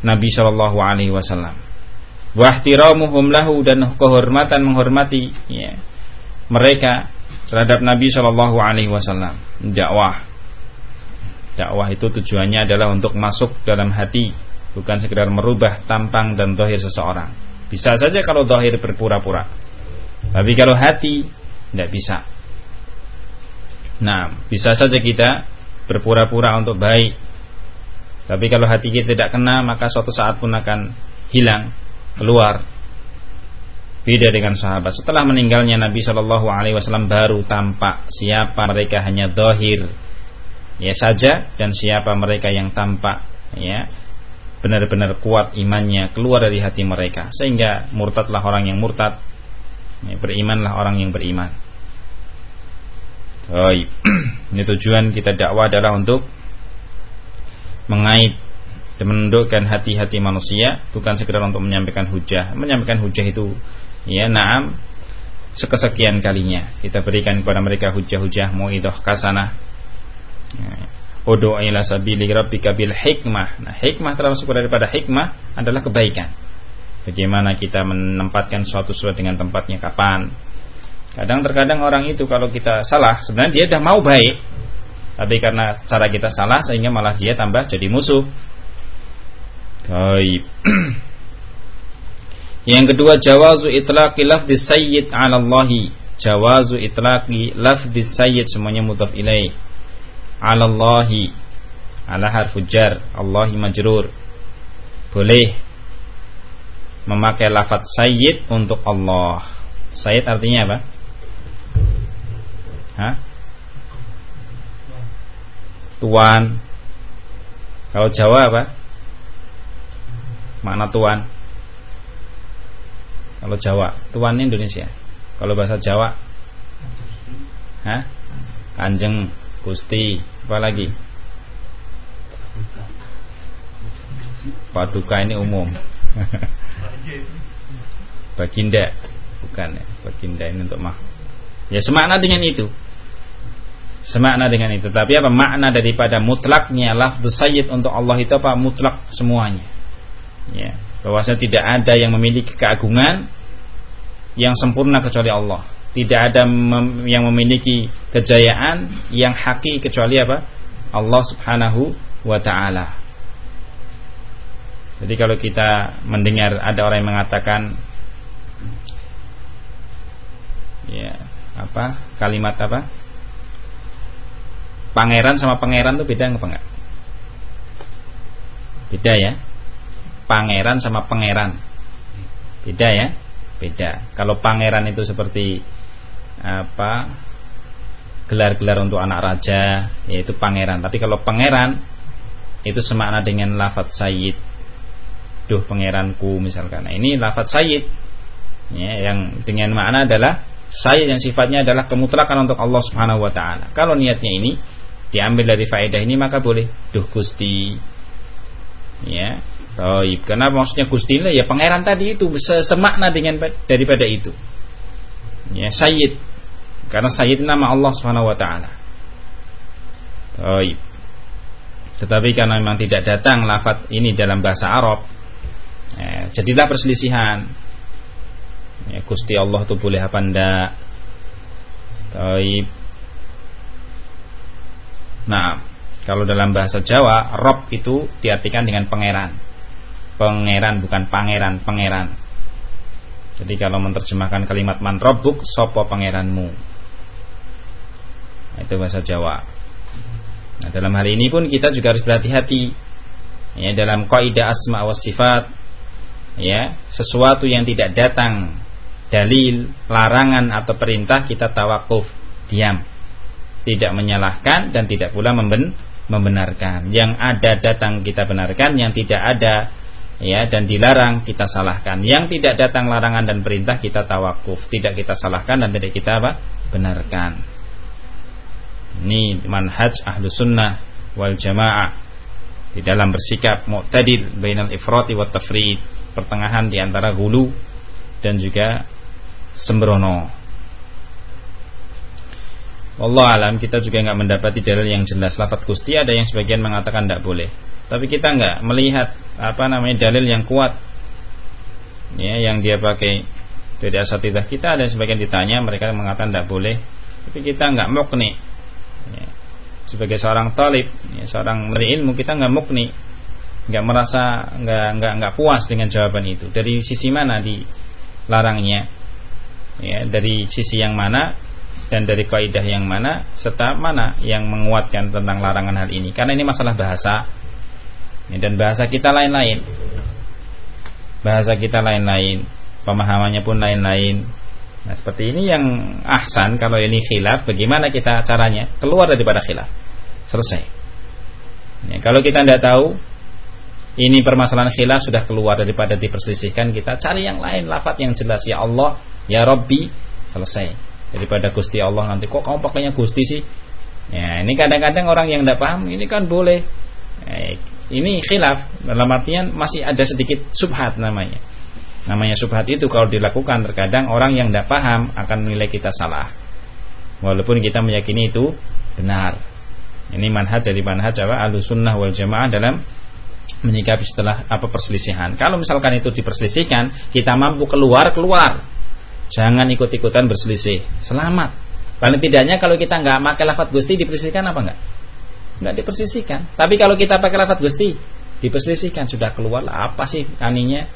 Speaker 1: Nabi Shallallahu Alaihi Wasallam. Wahtiramuhum lahu dan kehormatan menghormati ya, mereka terhadap Nabi Shallallahu Alaihi Wasallam. Dakwah, dakwah itu tujuannya adalah untuk masuk dalam hati, bukan sekedar merubah tampang dan dohir seseorang. Bisa saja kalau dohir berpura-pura, tapi kalau hati tidak bisa. Nah, bisa saja kita berpura-pura untuk baik. Tapi kalau hati kita tidak kena, maka suatu saat pun akan hilang, keluar. Beda dengan sahabat. Setelah meninggalnya Nabi Shallallahu Alaihi Wasallam baru tampak siapa mereka hanya dohir, ya saja, dan siapa mereka yang tampak, ya benar-benar kuat imannya keluar dari hati mereka sehingga murtadlah orang yang murtad Ya, berimanlah orang yang beriman. Baik. Ini tujuan kita dakwah adalah untuk mengait dan menundukkan hati-hati manusia bukan sekedar untuk menyampaikan hujah. Menyampaikan hujah itu ya naam sekesekian kalinya kita berikan kepada mereka hujah-hujah muidah kasanah. Ya. Udu ila sabili rabbika bil hikmah. Nah, hikmah termasuk daripada hikmah adalah kebaikan bagaimana kita menempatkan suatu sesuatu dengan tempatnya kapan. Kadang terkadang orang itu kalau kita salah, sebenarnya dia sudah mau baik, tapi karena cara kita salah sehingga malah dia tambah jadi musuh. Baik. Yang kedua jawazu itlaqi lafzi sayyid 'ala Allah. Jawazu itlaqi lafzi sayyid semuanya mudhaf ilaih. 'ala Allah. Ala harfu jar, Allah majrur. Boleh memakai lafadz sayyid untuk Allah. Sayyid artinya apa? Hah? Tuan. Kalau Jawa apa? Makna tuan. Kalau Jawa, tuan Indonesia. Kalau bahasa Jawa, Hah? Kanjeng, Gusti, apa lagi? Paduka ini umum. Baginda bukan ya. Baginda ini untuk mah. Ya semakna dengan itu. Semakna dengan itu. Tapi apa makna daripada mutlaknya lafzu sayyid untuk Allah itu apa? Mutlak semuanya. Ya, bahwasanya tidak ada yang memiliki keagungan yang sempurna kecuali Allah. Tidak ada mem yang memiliki kejayaan yang hakiki kecuali apa? Allah Subhanahu wa taala. Jadi kalau kita mendengar ada orang yang mengatakan ya apa kalimat apa pangeran sama pangeran itu beda apa enggak? Beda ya. Pangeran sama pangeran. Beda ya? Beda. Kalau pangeran itu seperti apa? Gelar-gelar untuk anak raja, yaitu pangeran. Tapi kalau pangeran itu semakna dengan lafadz sayyid duh pangeranku misalkan. Nah, ini lafaz sayyid ya, yang dengan makna adalah sayyid yang sifatnya adalah kemutlakan untuk Allah Subhanahu wa taala. Kalau niatnya ini diambil dari faedah ini maka boleh duh Gusti. Ya. Taib. Karena maksudnya Gusti ini ya pangeran tadi itu semakna dengan daripada itu. Ya, sayyid. Karena sayyid nama Allah Subhanahu wa taala. Taib. Tetapi karena memang tidak datang lafaz ini dalam bahasa Arab, Ya, jadilah perselisihan. Ya, Gusti Allah itu boleh apa ndak? Taib. Nah, kalau dalam bahasa Jawa, Rob itu diartikan dengan pangeran. Pangeran bukan pangeran, pangeran. Jadi kalau menerjemahkan kalimat man robuk, sopo pangeranmu. Nah, itu bahasa Jawa. Nah, dalam hal ini pun kita juga harus berhati-hati. Ya, dalam kaidah asma wa sifat ya sesuatu yang tidak datang dalil, larangan atau perintah kita tawakuf, diam. Tidak menyalahkan dan tidak pula memben membenarkan. Yang ada datang kita benarkan, yang tidak ada ya dan dilarang kita salahkan. Yang tidak datang larangan dan perintah kita tawakuf, tidak kita salahkan dan tidak kita apa? benarkan. Ini manhaj ahlu sunnah wal jamaah di dalam bersikap mu'tadil bainal ifrati wa tafrid pertengahan di antara hulu dan juga sembrono. Allah alam kita juga nggak mendapati dalil yang jelas. Lafadz gusti ada yang sebagian mengatakan tidak boleh. Tapi kita nggak melihat apa namanya dalil yang kuat. Ya yang dia pakai. Dari asatidah kita ada sebagian ditanya mereka mengatakan tidak boleh. Tapi kita nggak mukni. Ya. sebagai seorang talib ya, seorang meri ilmu kita nggak mukni. Nggak merasa nggak nggak nggak puas dengan jawaban itu. Dari sisi mana dilarangnya ya dari sisi yang mana dan dari kaidah yang mana serta mana yang menguatkan tentang larangan hal ini. Karena ini masalah bahasa. Ya, dan bahasa kita lain-lain. Bahasa kita lain-lain. Pemahamannya pun lain-lain. Nah seperti ini yang ahsan kalau ini khilaf. Bagaimana kita caranya? Keluar daripada khilaf. Selesai. Ya, kalau kita tidak tahu ini permasalahan khilaf sudah keluar daripada diperselisihkan kita. Cari yang lain lafat yang jelas. Ya Allah ya Robbi selesai. Daripada Gusti Allah nanti kok kamu pakainya Gusti sih? Ya ini kadang-kadang orang yang tidak paham ini kan boleh. Eh, ini khilaf dalam artian masih ada sedikit subhat namanya. Namanya subhat itu kalau dilakukan terkadang orang yang tidak paham akan menilai kita salah. Walaupun kita meyakini itu benar. Ini manhaj dari manhaj apa? Sunnah wal jamaah dalam menyikapi setelah apa perselisihan. Kalau misalkan itu diperselisihkan, kita mampu keluar keluar. Jangan ikut-ikutan berselisih. Selamat. Paling tidaknya kalau kita nggak pakai lafat gusti diperselisihkan apa nggak? Nggak diperselisihkan. Tapi kalau kita pakai lafat gusti diperselisihkan sudah keluar apa sih aninya?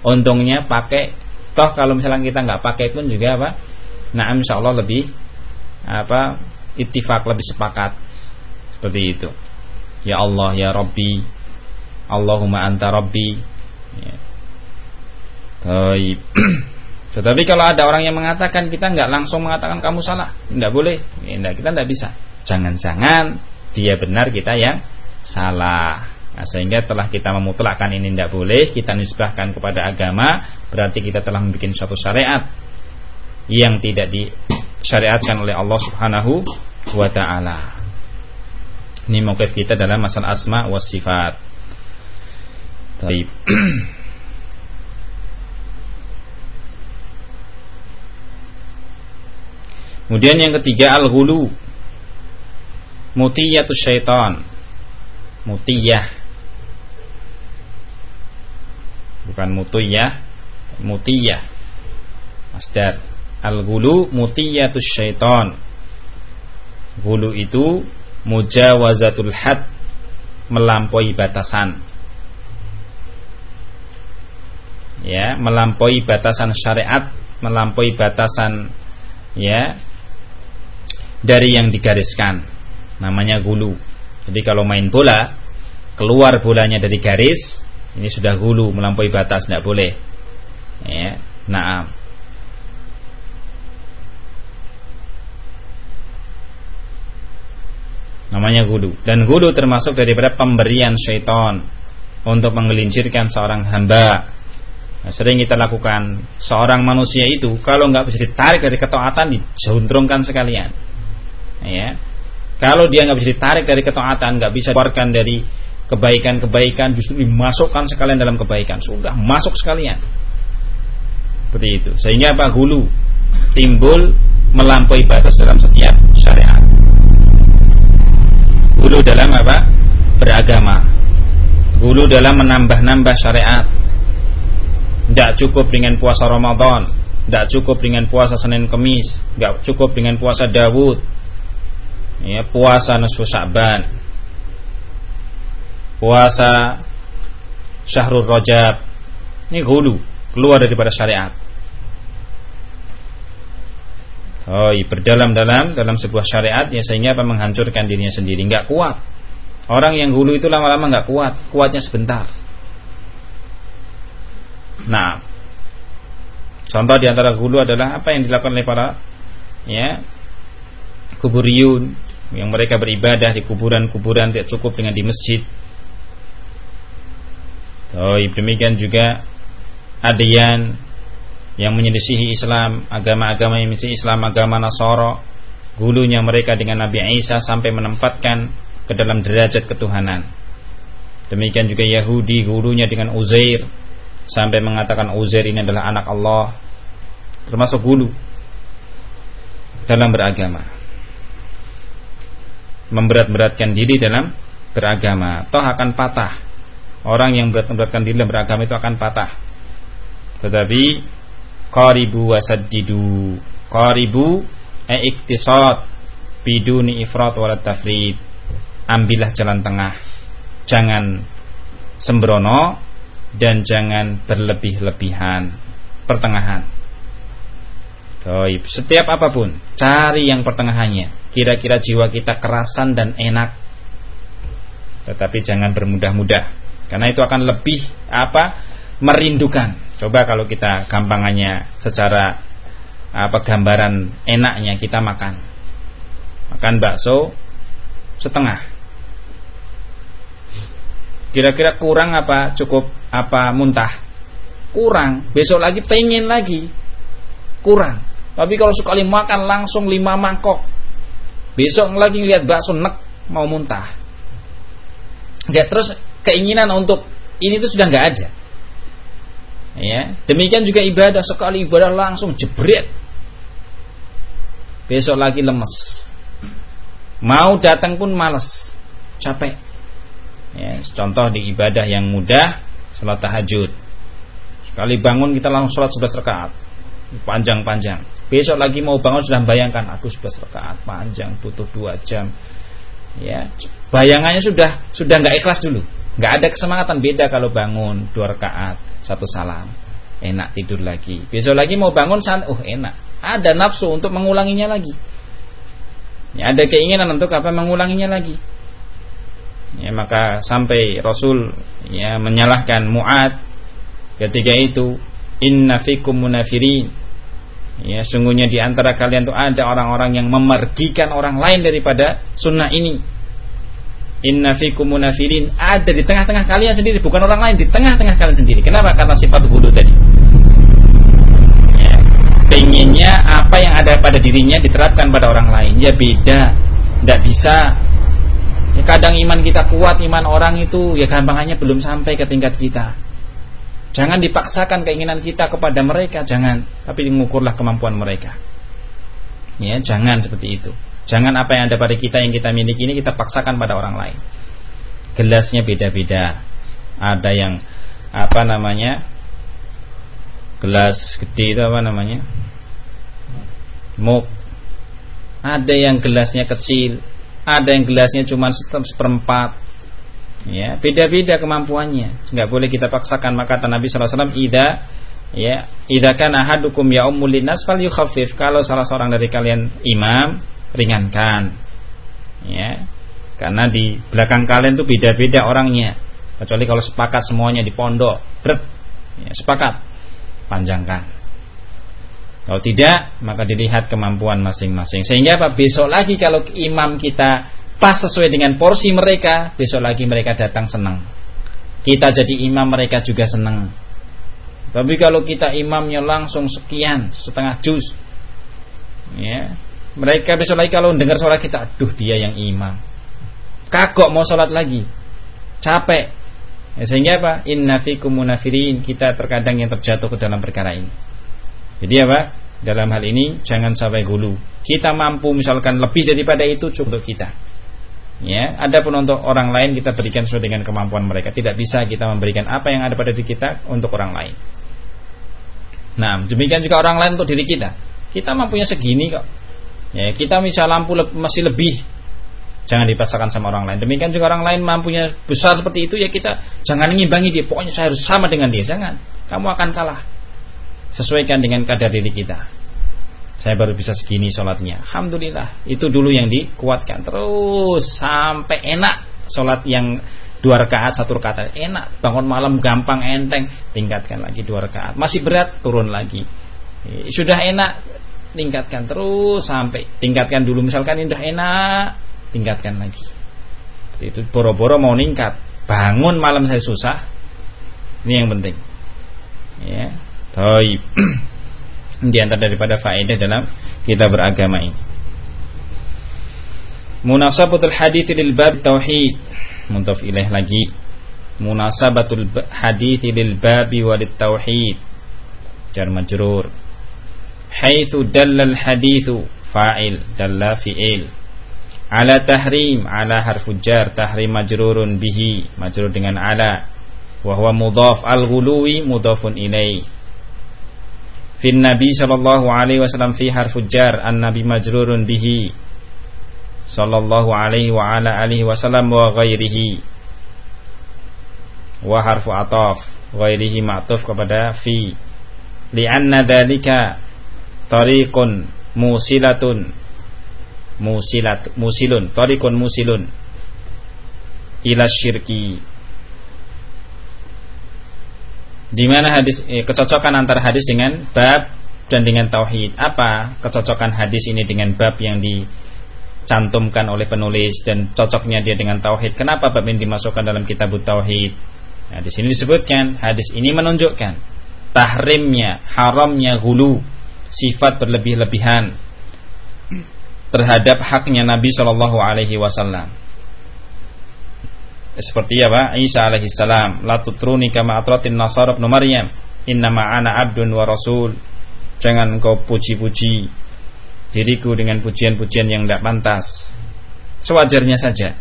Speaker 1: Untungnya pakai. Toh kalau misalnya kita nggak pakai pun juga apa? Nah, insya Allah lebih apa? Ittifak lebih sepakat seperti itu. Ya Allah, ya Rabbi, Allahumma anta rabbi ya. Tetapi kalau ada orang yang mengatakan kita nggak langsung mengatakan kamu salah, nggak boleh, ya, kita nggak bisa. Jangan-jangan dia benar kita yang salah. Nah, sehingga telah kita memutlakkan ini tidak boleh, kita nisbahkan kepada agama, berarti kita telah membuat suatu syariat yang tidak disyariatkan oleh Allah Subhanahu wa taala. Ini mauqif kita dalam masalah asma wa sifat. Taib. Kemudian yang ketiga al-ghulu. Mutiyatus syaitan. Mutiyah. Bukan mutiyah, mutiyah. Masdar. Al-ghulu mutiyatus syaitan. Gulu itu mujawazatul had melampaui batasan ya melampaui batasan syariat melampaui batasan ya dari yang digariskan. Namanya gulu. Jadi kalau main bola keluar bolanya dari garis ini sudah gulu melampaui batas tidak boleh. Ya nah namanya gulu. Dan gulu termasuk daripada pemberian syaitan untuk menggelincirkan seorang hamba Nah, sering kita lakukan seorang manusia itu kalau nggak bisa ditarik dari ketaatan dijuntrungkan sekalian. Ya. Kalau dia nggak bisa ditarik dari ketaatan, nggak bisa keluarkan dari kebaikan-kebaikan, justru dimasukkan sekalian dalam kebaikan. Sudah masuk sekalian. Seperti itu. Sehingga apa? Hulu timbul melampaui batas dalam setiap syariat. Hulu dalam apa? Beragama. Hulu dalam menambah-nambah syariat tidak cukup dengan puasa Ramadan Tidak cukup dengan puasa Senin Kemis Tidak cukup dengan puasa Dawud. Ya, Puasa Nisfu Sya'ban. Puasa Syahrul Rajab. Ini hulu Keluar daripada syariat. Oh, berdalam-dalam dalam sebuah syariat ya sehingga apa menghancurkan dirinya sendiri, nggak kuat. Orang yang hulu itu lama-lama nggak kuat, kuatnya sebentar. Nah, contoh di antara gulu adalah apa yang dilakukan oleh para ya kuburiyun yang mereka beribadah di kuburan-kuburan tidak cukup dengan di masjid. Oh, demikian juga adian yang menyelisihi Islam, agama-agama yang menyelisihi Islam, agama Nasara, gulunya mereka dengan Nabi Isa sampai menempatkan ke dalam derajat ketuhanan. Demikian juga Yahudi gulunya dengan Uzair sampai mengatakan Uzair ini adalah anak Allah. Termasuk gulu dalam beragama. Memberat-beratkan diri dalam beragama. Toh akan patah. Orang yang berat-beratkan diri dalam beragama itu akan patah. Tetapi qaribu wasaddidu qaribu e iktisad biduni ifrat wala tafrid. Ambillah jalan tengah. Jangan sembrono dan jangan berlebih-lebihan pertengahan Toib. Setiap apa pun, cari yang pertengahannya. Kira-kira jiwa kita kerasan dan enak. Tetapi jangan bermudah-mudah. Karena itu akan lebih apa? Merindukan. Coba kalau kita gampangannya secara apa gambaran enaknya kita makan. Makan bakso setengah. Kira-kira kurang apa cukup apa muntah? Kurang. Besok lagi pengen lagi. Kurang tapi kalau sekali makan langsung lima mangkok, besok lagi lihat bakso nek mau muntah. Ya terus keinginan untuk ini itu sudah nggak ada. Ya, demikian juga ibadah sekali ibadah langsung jebret. Besok lagi lemes. Mau datang pun males, capek. Ya, contoh di ibadah yang mudah, sholat tahajud. Sekali bangun kita langsung sholat sebelas rakaat. Panjang-panjang. Besok lagi mau bangun sudah bayangkan aku sudah rakaat. Panjang butuh dua jam. Ya, bayangannya sudah sudah nggak ikhlas dulu. nggak ada kesemangatan. Beda kalau bangun dua rakaat satu salam. Enak tidur lagi. Besok lagi mau bangun san oh enak. Ada nafsu untuk mengulanginya lagi. Ya, ada keinginan untuk apa? Mengulanginya lagi ya maka sampai Rasul ya menyalahkan Muad ketika itu inna fikum munafirin Ya, sungguhnya di antara kalian tuh ada orang-orang yang memergikan orang lain daripada sunnah ini. Inna fikum munafirin ada di tengah-tengah kalian sendiri, bukan orang lain di tengah-tengah kalian sendiri. Kenapa? Karena sifat hulu tadi. Ya, pengennya apa yang ada pada dirinya diterapkan pada orang lain. Ya beda, tidak bisa. Ya, kadang iman kita kuat, iman orang itu ya gampangannya belum sampai ke tingkat kita. Jangan dipaksakan keinginan kita kepada mereka, jangan. Tapi mengukurlah kemampuan mereka. Ya, jangan seperti itu. Jangan apa yang ada pada kita yang kita miliki ini kita paksakan pada orang lain. Gelasnya beda-beda. Ada yang apa namanya? Gelas gede itu apa namanya? Muk. Ada yang gelasnya kecil, ada yang gelasnya cuma seperempat, ya beda-beda kemampuannya. Nggak boleh kita paksakan. Maka kata Nabi SAW ida ya ida kan ahadukum ya ummul linnas fal yukhaffif kalau salah seorang dari kalian imam ringankan. Ya karena di belakang kalian tuh beda-beda orangnya. Kecuali kalau sepakat semuanya di pondok berat ya, sepakat panjangkan kalau tidak maka dilihat kemampuan masing-masing sehingga apa besok lagi kalau imam kita pas sesuai dengan porsi mereka, besok lagi mereka datang senang. Kita jadi imam mereka juga senang. Tapi kalau kita imamnya langsung sekian, setengah juz, ya, mereka besok lagi kalau dengar suara kita, aduh dia yang imam. Kagok mau sholat lagi, capek. Ya, sehingga apa? Inna fikum munafirin kita terkadang yang terjatuh ke dalam perkara ini. Jadi apa? Dalam hal ini jangan sampai gulu. Kita mampu misalkan lebih daripada itu cukup untuk kita Ya, adapun untuk orang lain kita berikan sesuai dengan kemampuan mereka. Tidak bisa kita memberikan apa yang ada pada diri kita untuk orang lain. Nah, demikian juga orang lain untuk diri kita. Kita mampunya segini kok. Ya, kita misal lampu le masih lebih. Jangan dipaksakan sama orang lain. Demikian juga orang lain mampunya besar seperti itu ya kita jangan ngimbangi dia. Pokoknya saya harus sama dengan dia. Jangan. Kamu akan kalah. Sesuaikan dengan kadar diri kita. Saya baru bisa segini sholatnya. Alhamdulillah. Itu dulu yang dikuatkan. Terus sampai enak sholat yang dua rakaat satu rakaat. Enak. Bangun malam gampang enteng. Tingkatkan lagi dua rakaat. Masih berat turun lagi. Sudah enak tingkatkan terus sampai. Tingkatkan dulu. Misalkan ini sudah enak tingkatkan lagi. Itu. Boro-boro mau ningkat. Bangun malam saya susah. Ini yang penting. Ya Taib di antara daripada faedah dalam kita beragama ini. Munasabatul hadits lil bab tauhid. Muntaf ilaih lagi. Munasabatul hadits lil bab walid tauhid. Jar majrur. Haitsu dallal haditsu fa'il dalla fi'il. Ala tahrim ala harfu jar tahrim majrurun bihi. Majrur dengan ala. Wa huwa mudhaf al ghuluwi mudhafun ilaih fin nabi sallallahu alaihi wasallam fi harfu jar an nabi majrurun bihi. Sallallahu alaihi wa ala alihi wasallam wa ghairihi. Wa harfu ataf ghairihi ma'tuf kepada fi. Li'anna dzalika tariqun musilatun. Musilat musilun tariqun musilun. Ila syirki di mana hadis eh, kecocokan antara hadis dengan bab dan dengan tauhid. Apa kecocokan hadis ini dengan bab yang dicantumkan oleh penulis dan cocoknya dia dengan tauhid? Kenapa bab ini dimasukkan dalam kitab tauhid? Nah, di sini disebutkan hadis ini menunjukkan tahrimnya, haramnya hulu, sifat berlebih-lebihan terhadap haknya Nabi Shallallahu alaihi wasallam seperti apa? Isa alaihi salam. La tutruni kama atratin nasara ibn maryam. Innama ana abdun wa rasul. Jangan engkau puji-puji diriku dengan pujian-pujian yang tidak pantas. Sewajarnya saja.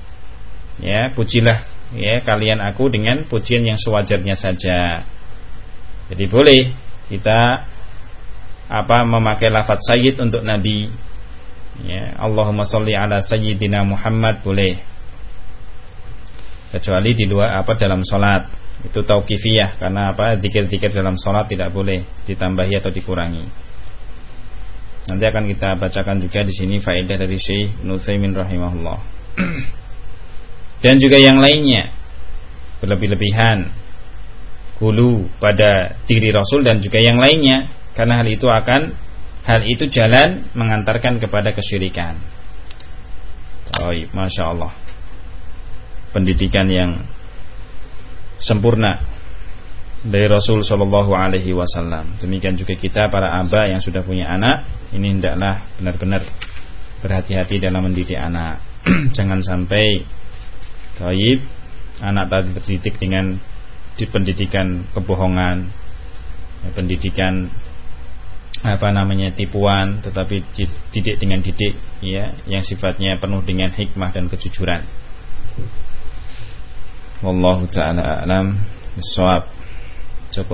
Speaker 1: Ya pujilah ya kalian aku dengan pujian yang sewajarnya saja. Jadi boleh kita apa memakai lafaz sayyid untuk nabi. Ya Allahumma sholli ala sayyidina Muhammad boleh kecuali di luar apa dalam sholat. Itu tauqifiyah karena apa zikir-zikir dalam sholat tidak boleh ditambahi atau dikurangi. Nanti akan kita bacakan juga di sini faedah dari Syekh Nutsaimin rahimahullah. Dan juga yang lainnya berlebih-lebihan hulu pada diri Rasul dan juga yang lainnya karena hal itu akan hal itu jalan mengantarkan kepada kesyirikan. Oh, masya Allah pendidikan yang sempurna dari Rasul Shallallahu Alaihi Wasallam. Demikian juga kita para aba yang sudah punya anak, ini hendaklah benar-benar berhati-hati dalam mendidik anak. Jangan sampai taib anak tadi terdidik dengan di pendidikan kebohongan, pendidikan apa namanya tipuan, tetapi didik dengan didik ya yang sifatnya penuh dengan hikmah dan kejujuran. Wallahu taala alam bisawab. Cukup.